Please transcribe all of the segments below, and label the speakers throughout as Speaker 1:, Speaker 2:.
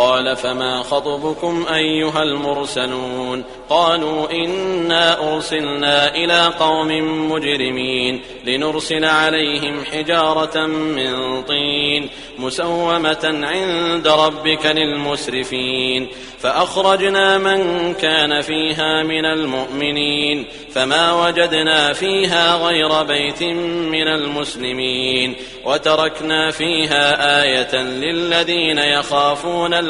Speaker 1: قال فما خطبكم أيها المرسلون قالوا إنا أرسلنا إلى قوم مجرمين لنرسل عليهم حجارة من طين مسومة عند ربك للمسرفين فأخرجنا من كان فيها من المؤمنين فما وجدنا فيها غير بيت من المسلمين وتركنا فيها آية للذين يخافون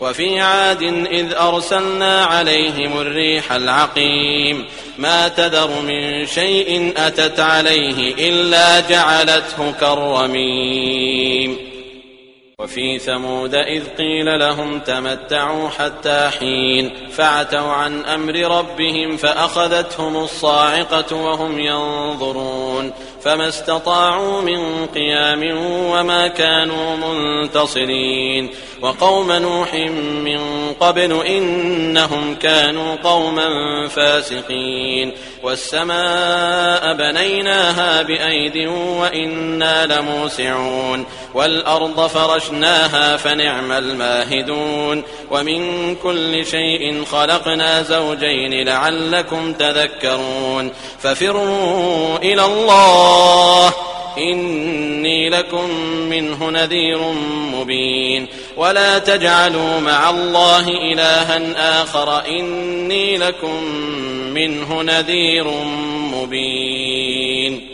Speaker 1: وفي عاد إذ أرسلنا عليهم الريح العقيم ما تذر من شيء أتت عليه إلا جعلته كالرميم وفي ثمود إذ قيل لهم تمتعوا حتى حين فعتوا عن أمر ربهم فأخذتهم الصاعقة وهم ينظرون فما استطاعوا من قيام وما كانوا منتصرين وقوم نوح من قبل إنهم كانوا قوما فاسقين والسماء بنيناها بأيد وإنا لموسعون والأرض فرشنا فَفَرَشْنَاهَا فَنِعْمَ الْمَاهِدُونَ وَمِن كُلِّ شَيْءٍ خَلَقْنَا زَوْجَيْنِ لَعَلَّكُمْ تَذَكَّرُونَ فَفِرُّوا إِلَى اللَّهِ إني لكم منه نذير مبين ولا تجعلوا مع الله إلها آخر إني لكم منه نذير مبين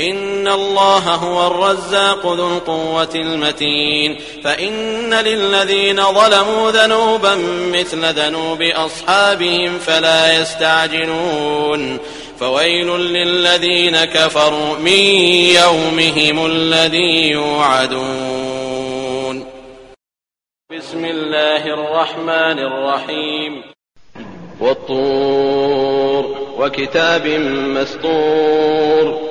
Speaker 1: ان الله هو الرزاق ذو القوة المتين فإن للذين ظلموا ذنوبا مثل ذنوب أصحابهم فلا يستعجلون فويل للذين كفروا من يومهم الذي يوعدون بسم الله الرحمن الرحيم والطور وكتاب مسطور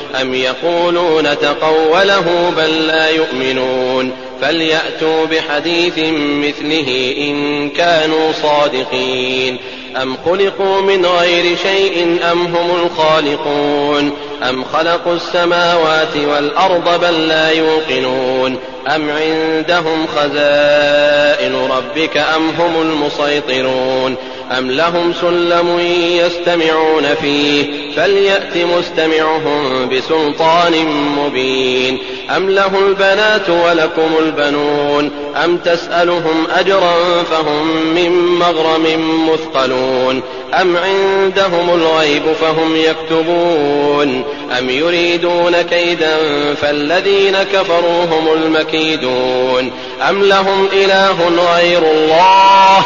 Speaker 1: أم يقولون تقوله بل لا يؤمنون فليأتوا بحديث مثله إن كانوا صادقين أم خلقوا من غير شيء أم هم الخالقون أم خلقوا السماوات والأرض بل لا يوقنون أم عندهم خزائن ربك أم هم المسيطرون أم لهم سلم يستمعون فيه فليأت مستمعهم بسلطان مبين أم له البنات ولكم البنون أم تسألهم أجرا فهم من مغرم مثقلون أم عندهم الغيب فهم يكتبون أم يريدون كيدا فالذين كفروا هم المكيدون أم لهم إله غير الله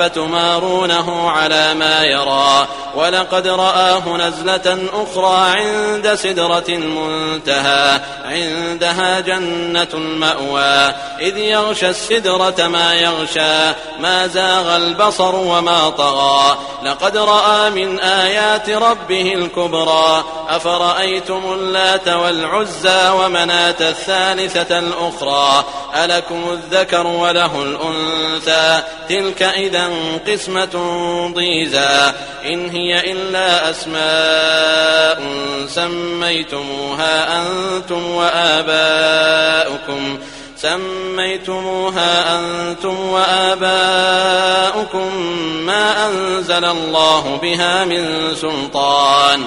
Speaker 1: فتمارونه على ما يرى ولقد رآه نزلة أخرى عند سدرة منتهى عندها جنة المأوى إذ يغشى السدرة ما يغشى ما زاغ البصر وما طغى لقد رأى من آيات ربه الكبرى أفرأيتم اللات والعزى ومناة الثالثة الأخرى ألكم الذكر وله الأنثى تلك إذا قسمة ضيزى إن هي إلا أسماء سميتموها أنتم وآباؤكم سميتموها أنتم وآباؤكم ما أنزل الله بها من سلطان ۖ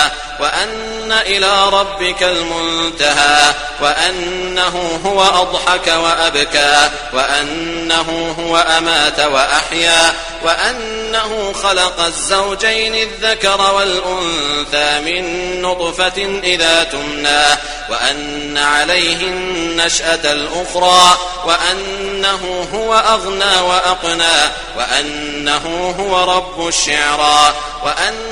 Speaker 1: وأن إلى ربك المنتهى وأنه هو أضحك وأبكى وأنه هو أمات وأحيا وأنه خلق الزوجين الذكر والأنثى من نطفة إذا تمنى وأن عليه النشأة الأخرى وأنه هو أغنى وأقنى وأنه هو رب الشعرى وأنه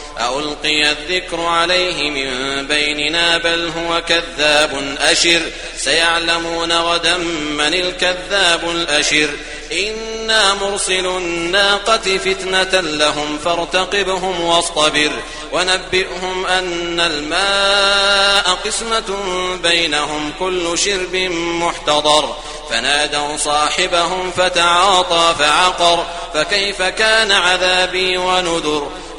Speaker 1: ألقي الذكر عليه من بيننا بل هو كذاب أشر سيعلمون غدا من الكذاب الأشر إنا مرسل الناقة فتنة لهم فارتقبهم واصطبر ونبئهم أن الماء قسمة بينهم كل شرب محتضر فنادوا صاحبهم فتعاطى فعقر فكيف كان عذابي ونذر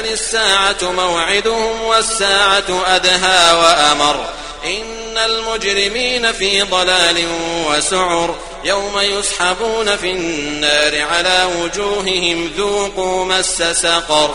Speaker 1: بل الساعة موعدهم والساعة أدهى وأمر إن المجرمين في ضلال وسعر يوم يسحبون في النار على وجوههم ذوقوا مس سقر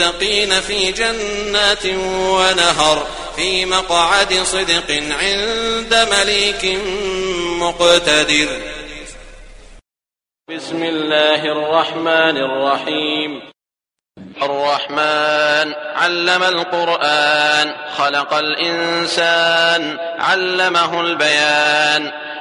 Speaker 1: للمتقين في جنات ونهر في مقعد صدق عند مليك مقتدر بسم الله الرحمن الرحيم الرحمن علم القرآن خلق الإنسان علمه البيان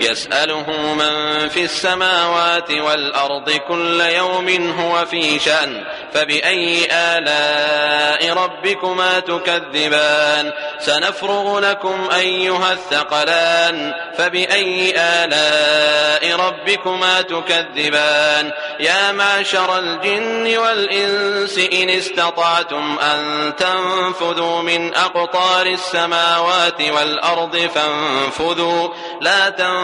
Speaker 1: يسأله من في السماوات والأرض كل يوم هو في شأن فبأي آلاء ربكما تكذبان سنفرغ لكم أيها الثقلان فبأي آلاء ربكما تكذبان يا معشر الجن والإنس إن استطعتم أن تنفذوا من أقطار السماوات والأرض فانفذوا لا تنفذوا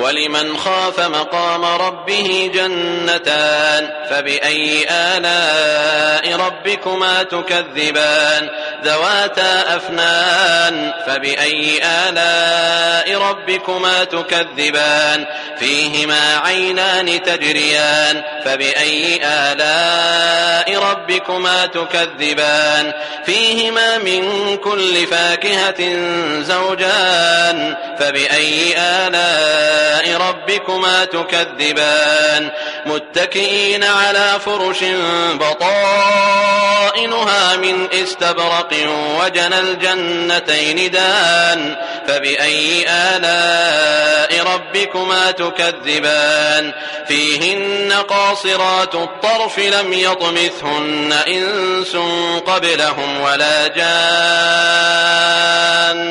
Speaker 1: ولمن خاف مقام ربه جنتان فبأي آلاء ربكما تكذبان ذواتا أفنان فبأي آلاء ربكما تكذبان فيهما عينان تجريان فبأي آلاء ربكما تكذبان فيهما من كل فاكهة زوجان فبأي آلاء ربكما تكذبان متكئين على فرش بطائنها من استبرق وجن الجنتين دان فبأي آلاء ربكما تكذبان فيهن قاصرات الطرف لم يطمثهن إنس قبلهم ولا جان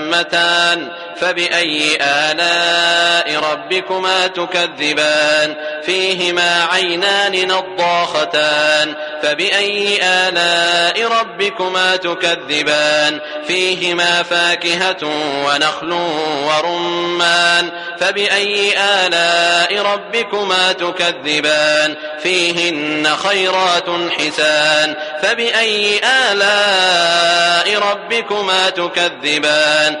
Speaker 1: نعمتان فبأي آلاء ربكما تكذبان فيهما عينان نضاختان فبأي آلاء ربكما تكذبان فيهما فاكهة ونخل ورمان فبأي آلاء ربكما تكذبان فيهن خيرات حسان فبأي آلاء ربكما تكذبان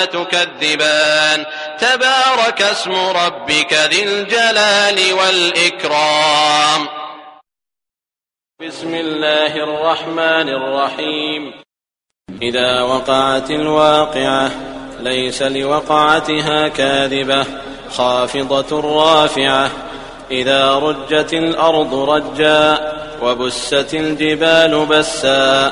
Speaker 1: تكذبان تبارك اسم ربك ذي الجلال والإكرام بسم الله الرحمن الرحيم إذا وقعت الواقعة ليس لوقعتها كاذبة خافضة رافعة إذا رجت الأرض رجا وبست الجبال بسا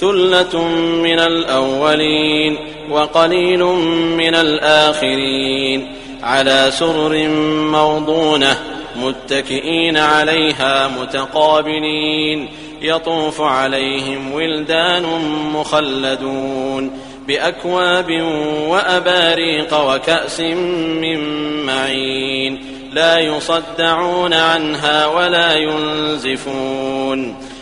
Speaker 1: ثلة من الأولين وقليل من الآخرين على سرر موضونة متكئين عليها متقابلين يطوف عليهم ولدان مخلدون بأكواب وأباريق وكأس من معين لا يصدعون عنها ولا ينزفون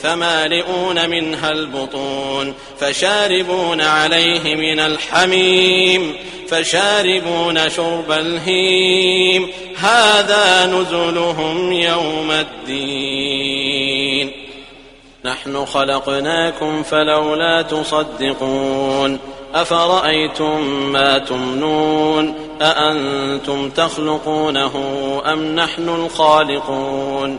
Speaker 1: فمالئون منها البطون فشاربون عليه من الحميم فشاربون شرب الهيم هذا نزلهم يوم الدين نحن خلقناكم فلولا تصدقون أفرأيتم ما تمنون أأنتم تخلقونه أم نحن الخالقون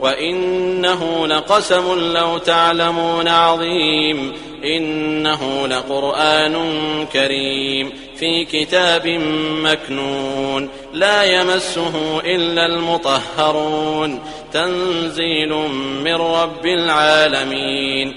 Speaker 1: وَإِنَّهُ لَقَسَمٌ لَّوْ تَعْلَمُونَ عَظِيمٌ إِنَّهُ لَقُرْآنٌ كَرِيمٌ فِي كِتَابٍ مَّكْنُونٍ لَّا يَمَسُّهُ إِلَّا الْمُطَهَّرُونَ تَنزِيلٌ مِّن رَّبِّ الْعَالَمِينَ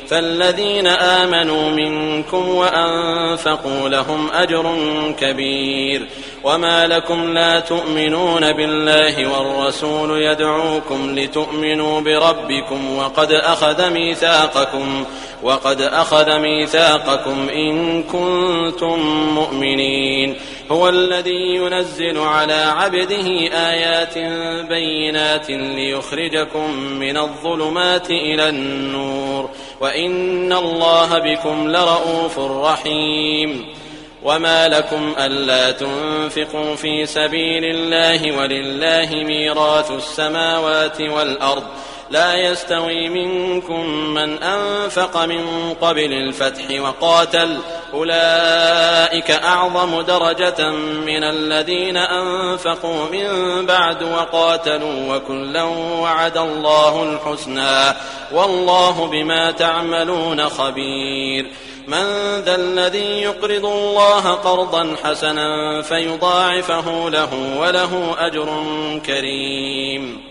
Speaker 1: فالذين آمنوا منكم وأنفقوا لهم أجر كبير وما لكم لا تؤمنون بالله والرسول يدعوكم لتؤمنوا بربكم وقد أخذ ميثاقكم وقد أخذ ميثاقكم إن كنتم مؤمنين هو الذي ينزل على عبده آيات بينات ليخرجكم من الظلمات إلى النور وإن الله بكم لرؤوف رحيم وما لكم ألا تنفقوا في سبيل الله ولله ميراث السماوات والأرض لا يستوي منكم من أنفق من قبل الفتح وقاتل أولئك أعظم درجة من الذين أنفقوا من بعد وقاتلوا وكلا وعد الله الحسنى والله بما تعملون خبير من ذا الذي يقرض الله قرضا حسنا فيضاعفه له وله أجر كريم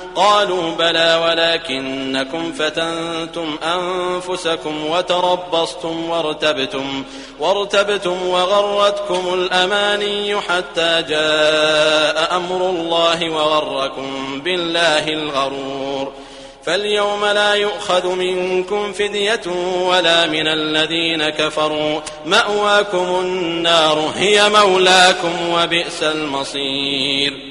Speaker 1: قالوا بلى ولكنكم فتنتم أنفسكم وتربصتم وارتبتم, وارتبتم وغرتكم الأماني حتى جاء أمر الله وغركم بالله الغرور فاليوم لا يؤخذ منكم فدية ولا من الذين كفروا مأواكم النار هي مولاكم وبئس المصير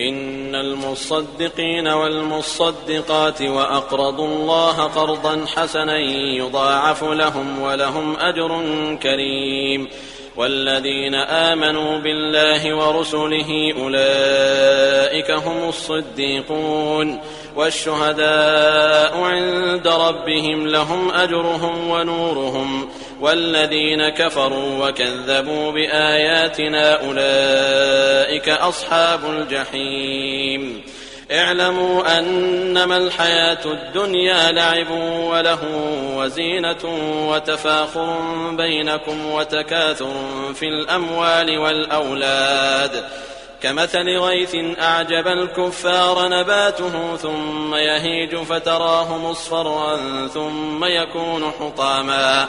Speaker 1: ان المصدقين والمصدقات واقرضوا الله قرضا حسنا يضاعف لهم ولهم اجر كريم والذين امنوا بالله ورسله اولئك هم الصديقون والشهداء عند ربهم لهم اجرهم ونورهم والذين كفروا وكذبوا بآياتنا أولئك أصحاب الجحيم اعلموا أنما الحياة الدنيا لعب وله وزينة وتفاخر بينكم وتكاثر في الأموال والأولاد كمثل غيث أعجب الكفار نباته ثم يهيج فتراه مصفرا ثم يكون حطاما